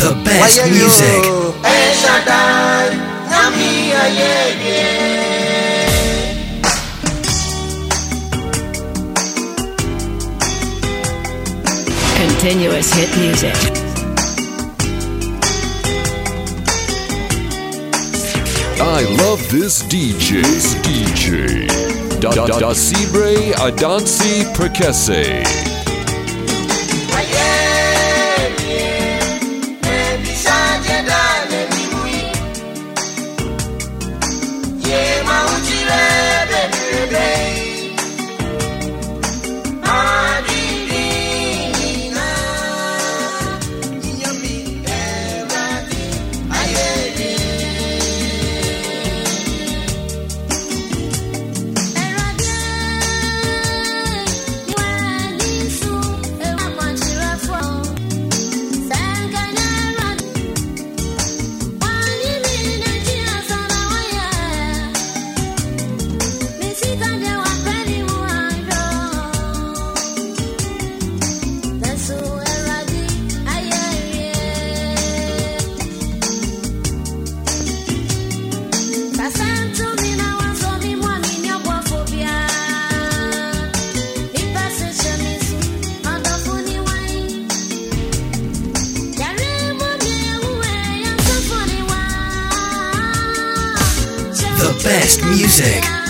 The best music. El Shaddai, Nami Ayeye. Continuous hit music. I love this DJ. This DJ. Da da da Sibre Adansi Prekese. The best music.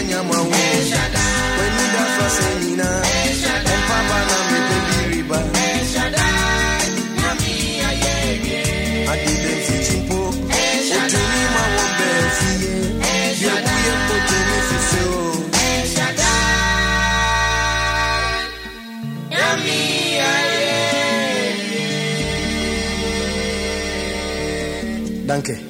penti wo. Danke.